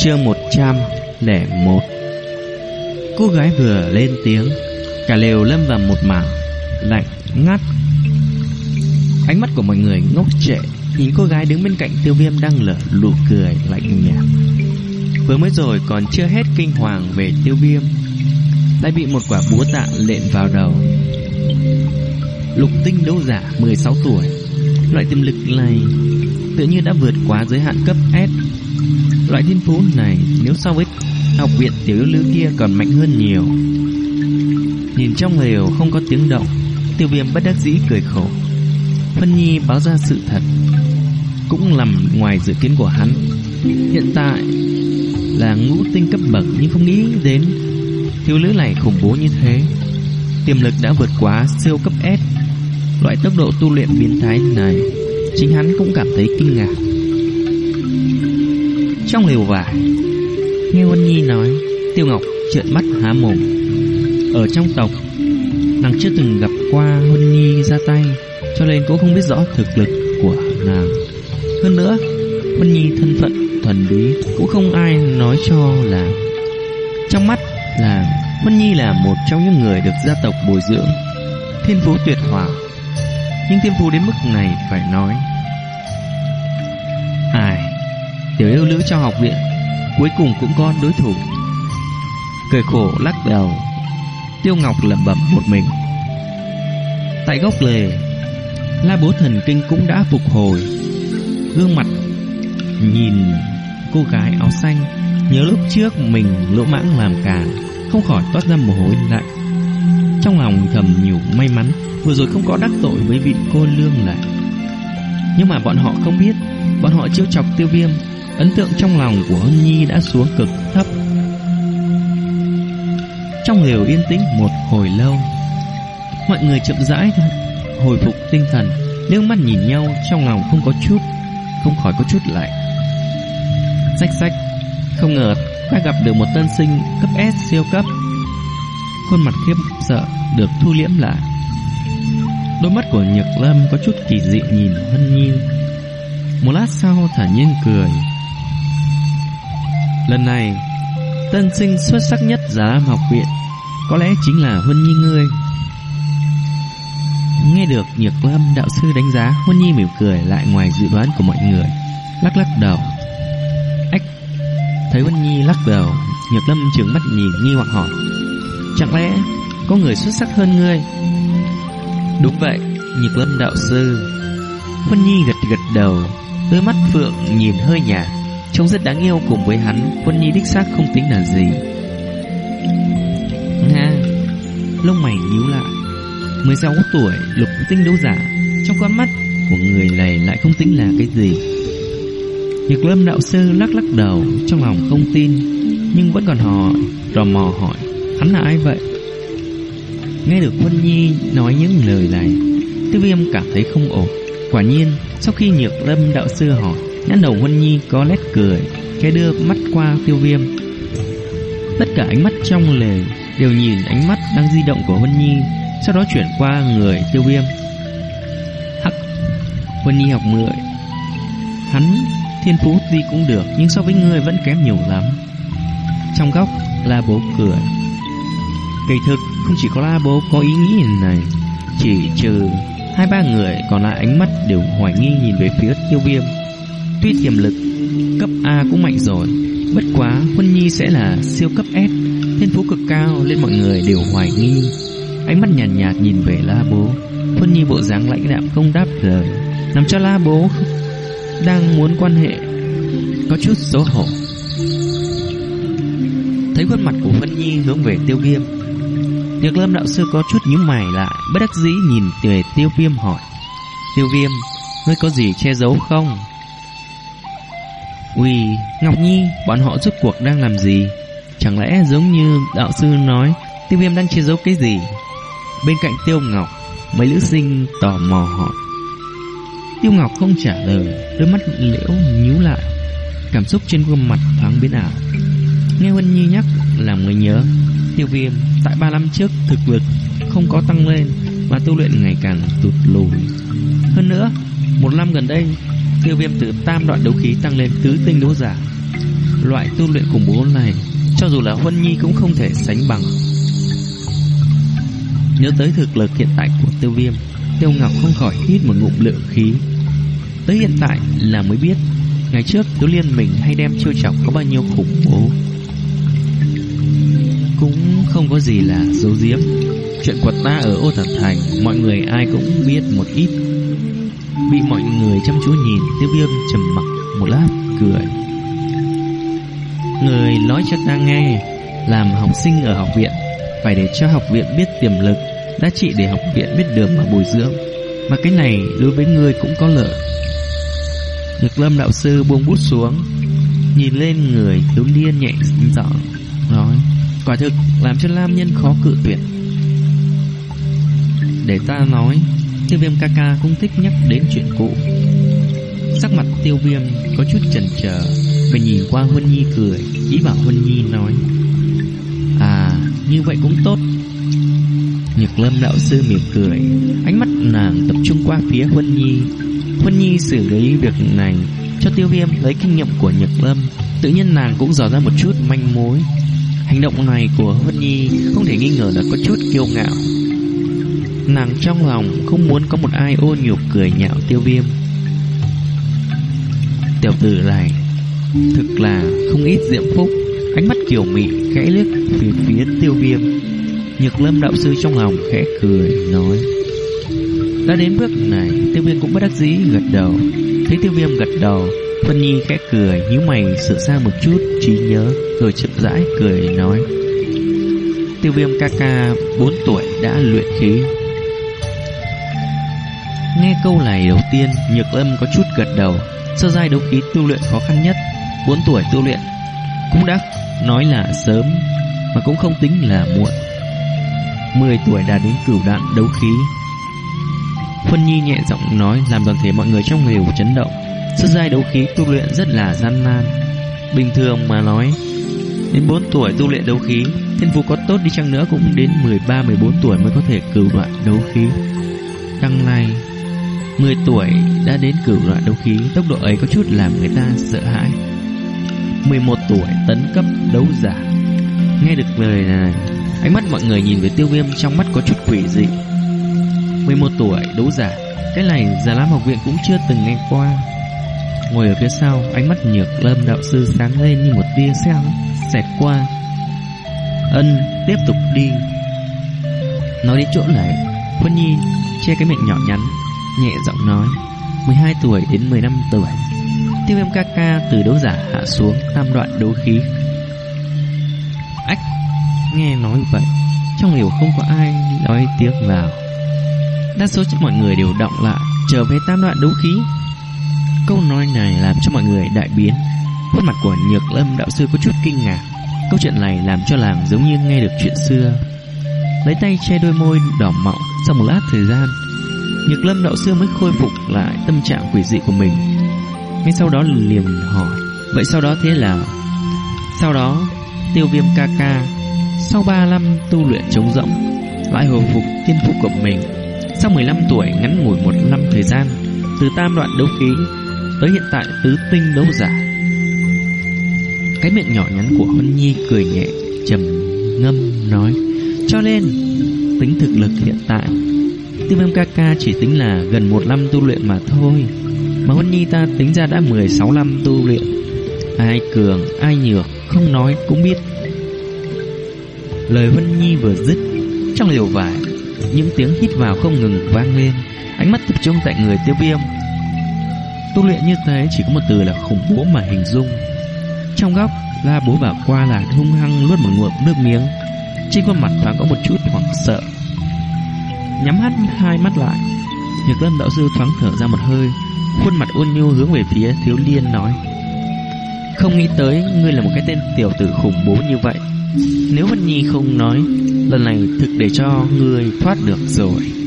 Chương 101 Cô gái vừa lên tiếng, Cả lều lâm vào một mảng Lạnh ngắt. Ánh mắt của mọi người ngốc trệ, Nhìn cô gái đứng bên cạnh tiêu viêm đang lở lụ cười lạnh nhạt. Vừa mới rồi còn chưa hết kinh hoàng về tiêu viêm Lại bị một quả búa tạ lện vào đầu. Lục tinh đấu giả 16 tuổi Loại tiềm lực này Tự như đã vượt quá giới hạn cấp S. Loại thiên phú này Nếu so với học viện tiểu yêu lữ kia còn mạnh hơn nhiều. Nhìn trong lều không có tiếng động, Tiêu viêm bất đắc dĩ cười khổ. Phân Nhi báo ra sự thật, Cũng nằm ngoài dự kiến của hắn. Hiện tại Là ngũ tinh cấp bậc Nhưng không nghĩ đến Thiếu nữ này khủng bố như thế. Tiềm lực đã vượt quá siêu cấp S. Loại tốc độ tu luyện biến thái này, Chính hắn cũng cảm thấy kinh ngạc. Trong lều vải, Nghe Huân Nhi nói, Tiêu Ngọc trợn mắt há mồm. Ở trong tộc, Nàng chưa từng gặp qua Huân Nhi ra tay, Cho nên cũng không biết rõ thực lực của nàng. Hơn nữa, Huân Nhi thân phận, thuần túy, Cũng không ai nói cho là. Trong mắt là Huân Nhi là một trong những người được gia tộc bồi dưỡng Thiên phú tuyệt hỏa nhưng thiên phú đến mức này phải nói. Ai, Tiểu yêu nữ trong học viện, Cuối cùng cũng có đối thủ. Cười khổ lắc đầu, Tiêu Ngọc lẩm bẩm một mình. Tại góc lề, La bố thần kinh cũng đã phục hồi. Gương mặt Nhìn cô gái áo xanh, Nhớ lúc trước mình lỗ mãng làm càn, Không khỏi toát ra mồ hôi lạnh. Trong lòng thầm nhủ may mắn, Vừa rồi không có đắc tội với vị cô lương lại Nhưng mà bọn họ không biết, Bọn họ chiêu chọc tiêu viêm, Ấn tượng trong lòng của Hân Nhi đã xuống cực thấp. Trong lều yên tĩnh một hồi lâu, Mọi người chậm rãi Hồi phục tinh thần Nước mắt nhìn nhau, trong lòng không có chút, Không khỏi có chút lại Sách sách Không ngờ ta gặp được một tân sinh cấp S siêu cấp. Khuôn mặt khiếp sợ được thu liễm lại. Đôi mắt của Nhược Lâm có chút kỳ dị nhìn Hân Nhi. Một lát sau, thả nhiên cười. Lần này, Tân sinh xuất sắc nhất Giá Lam học viện Có lẽ chính là Huân Nhi ngươi. Nghe được Nhược Lâm đạo sư đánh giá Huân Nhi mỉm cười lại ngoài dự đoán của mọi người, Lắc lắc đầu. Ách, Thấy Huân Nhi lắc đầu, Nhược Lâm trừng mắt nhìn nghi hoặc hỏi. Chẳng lẽ có người xuất sắc hơn ngươi? Đúng vậy Nhược Lâm đạo sư. Huân Nhi gật gật đầu Đôi mắt phượng nhìn hơi nhạt. Trông rất đáng yêu cùng với hắn Huân Nhi đích xác không tính là gì. Nga Lông mày nhíu lại. 16 tuổi lục tinh đấu giả. Trong con mắt của người này lại không tính là cái gì. Nhược lâm đạo sư lắc lắc đầu Trong lòng không tin Nhưng vẫn còn hỏi Tò mò hỏi Hắn là ai vậy? Nghe được Huân Nhi nói những lời này Tiêu viêm cảm thấy không ổn. Quả nhiên, Sau khi nhược lâm đạo sư hỏi Nhãn đầu Huân Nhi có nét cười Khẽ đưa mắt qua tiêu viêm. Tất cả ánh mắt trong lề Đều nhìn ánh mắt đang di động của Huân Nhi, Sau đó chuyển qua người tiêu viêm. Hắc! Huân Nhi học mười Hắn, thiên phú gì cũng được, Nhưng so với người vẫn kém nhiều lắm. Trong góc là bố cười Kỳ thực không chỉ có La bố có ý nghĩ này Chỉ trừ Hai ba người còn lại ánh mắt đều hoài nghi nhìn về phía tiêu viêm. Tuy tiềm lực cấp A cũng mạnh rồi Bất quá Huân Nhi sẽ là siêu cấp S Thiên phú cực cao nên mọi người đều hoài nghi. Ánh mắt nhàn nhạt, nhạt nhìn về La Bố Huân Nhi bộ dáng lãnh đạm không đáp lời Làm cho La Bố Đang muốn quan hệ Có chút xấu hổ. Thấy khuôn mặt của Huân Nhi hướng về tiêu viêm Nhược lâm đạo sư có chút nhíu mày lại Bất đắc dĩ nhìn về tiêu viêm hỏi Tiêu viêm Ngươi có gì che giấu không Ui, Ngọc Nhi, bọn họ rốt cuộc đang làm gì? Chẳng lẽ giống như đạo sư nói, tiêu viêm đang che giấu cái gì? Bên cạnh tiêu Ngọc, mấy nữ sinh tò mò hỏi. Tiêu Ngọc không trả lời, đôi mắt liễu nhíu lại, cảm xúc trên gương mặt thoáng biến ảo. Nghe Huân Nhi nhắc, làm người nhớ, tiêu viêm. Tại ba năm trước thực lực không có tăng lên mà tu luyện ngày càng tụt lùi. Hơn nữa, một năm gần đây Tiêu viêm từ tam đoạn đấu khí tăng lên tứ tinh đấu giả. Loại tu luyện khủng bố này Cho dù là Huân Nhi cũng không thể sánh bằng. Nhớ tới thực lực hiện tại của tiêu viêm Tiêu Ngọc không khỏi hít một ngụm lượng khí. Tới hiện tại là mới biết Ngày trước tiêu Liên mình hay đem chiêu chọc có bao nhiêu khủng bố. Cũng không có gì là dấu diếm Chuyện của ta ở ô thần thành, Mọi người ai cũng biết một ít. Bị mọi người chăm chú nhìn Tiêu viêm trầm mặc một lát, cười. Người nói cho ta nghe, Làm học sinh ở học viện, Phải để cho học viện biết tiềm lực Đã trị để học viện biết đường mà bồi dưỡng. Mà cái này đối với ngươi cũng có lợi. Nhật lâm đạo sư buông bút xuống, Nhìn lên người thiếu niên nhẹ giọng Nói. Quả thực, làm cho Lam nhân khó cự tuyệt. Để ta nói, Tiêu viêm ca ca cũng thích nhắc đến chuyện cũ. Sắc mặt tiêu viêm có chút chần chờ, mình nhìn qua Huân Nhi cười, Ý bảo Huân Nhi nói À như vậy cũng tốt. Nhược lâm đạo sư mỉm cười, Ánh mắt nàng tập trung qua phía Huân Nhi. Huân Nhi xử lý việc này Cho tiêu viêm lấy kinh nghiệm của Nhược lâm, Tự nhiên nàng cũng dò ra một chút manh mối. Hành động này của Huân Nhi Không thể nghi ngờ là có chút kiêu ngạo. Nàng trong lòng không muốn có một ai ô nhục cười nhạo tiêu viêm. Tiểu tử này Thực là không ít diệm phúc, Ánh mắt kiều mị khẽ liếc phía phía tiêu viêm. Nhược lâm đạo sư trong lòng khẽ cười, nói, Đã đến bước này, Tiêu viêm cũng bất đắc dĩ gật đầu. Thấy tiêu viêm gật đầu Vân Nhi khẽ cười, nhíu mày, sửa sang một chút, trí nhớ, Rồi chậm rãi cười, nói. Tiêu viêm ca ca 4 tuổi, đã luyện khí. Nghe câu này đầu tiên, Nhược lâm có chút gật đầu. Sơ giai đấu khí tu luyện khó khăn nhất 4 tuổi tu luyện, Cũng đã nói là sớm, Mà cũng không tính là muộn. 10 tuổi đã đến cửu đạn đấu khí. Phân Nhi nhẹ giọng nói, Làm toàn thể mọi người trong lều chấn động. Sơ giai đấu khí tu luyện rất là gian nan. Bình thường mà nói, Đến 4 tuổi tu luyện đấu khí, Thiên phú có tốt đi chăng nữa cũng đến 13-14 tuổi mới có thể cửu đoạn đấu khí. Đằng này 10 tuổi đã đến cửu đoạn đấu khí, Tốc độ ấy có chút làm người ta sợ hãi. 11 tuổi, tấn cấp đấu giả. Nghe được lời này, Ánh mắt mọi người nhìn về tiêu viêm trong mắt có chút quỷ dị. 11 tuổi đấu giả, Cái này Già Lam học viện cũng chưa từng nghe qua. Ngồi ở phía sau, Ánh mắt nhược lâm đạo sư sáng lên như một tia sáng, Xẹt qua. Ân, tiếp tục đi. Nói đến chỗ này Quân Nhi che cái miệng nhỏ nhắn, Nhẹ giọng nói 12 tuổi đến 15 tuổi. Tiêu viêm ca ca từ đấu giả hạ xuống, Tam đoạn đấu khí. Ách, Nghe nói vậy, Trong liều không có ai nói tiếng vào. Đa số mọi người đều động lại, Trở về tam đoạn đấu khí. Câu nói này làm cho mọi người đại biến. Khuôn mặt của Nhược Lâm đạo sư có chút kinh ngạc. Câu chuyện này làm cho làng giống như nghe được chuyện xưa. Lấy tay che đôi môi đỏ mọng Sau một lát thời gian, Nhược Lâm đạo sư mới khôi phục lại tâm trạng quỷ dị của mình. Ngay sau đó liền hỏi, Vậy sau đó thế là Sau đó, tiêu viêm ca ca, Sau 3 năm tu luyện chống rỗng, Lại hồi phục tiên phú của mình. Sau 15 tuổi ngắn ngủi một năm thời gian, Từ tam đoạn đấu khí Tới hiện tại tứ tinh đấu giả. Cái miệng nhỏ nhắn của Huân Nhi cười nhẹ trầm ngâm nói Cho nên Tính thực lực hiện tại Tiêu viêm ca ca chỉ tính là gần một năm tu luyện mà thôi Mà Huân Nhi ta tính ra đã 16 năm tu luyện. Ai cường, ai nhược Không nói cũng biết. Lời Huân Nhi vừa dứt Trong liều vải Những tiếng hít vào không ngừng vang lên Ánh mắt tập trung tại người tiêu viêm. Tu luyện như thế chỉ có một từ là khủng bố mà hình dung. Trong góc, La bố bảo qua là hung hăng nuốt một ngụm nước miếng. Trên khuôn mặt thoáng có một chút hoảng sợ. Nhắm hắt hai mắt lại. Nhược lâm đạo sư thoáng thở ra một hơi, Khuôn mặt ôn nhu hướng về phía thiếu liên nói, Không nghĩ tới Ngươi là một cái tên tiểu tử khủng bố như vậy. Nếu Vân Nhi không nói, Lần này thực để cho ngươi thoát được rồi.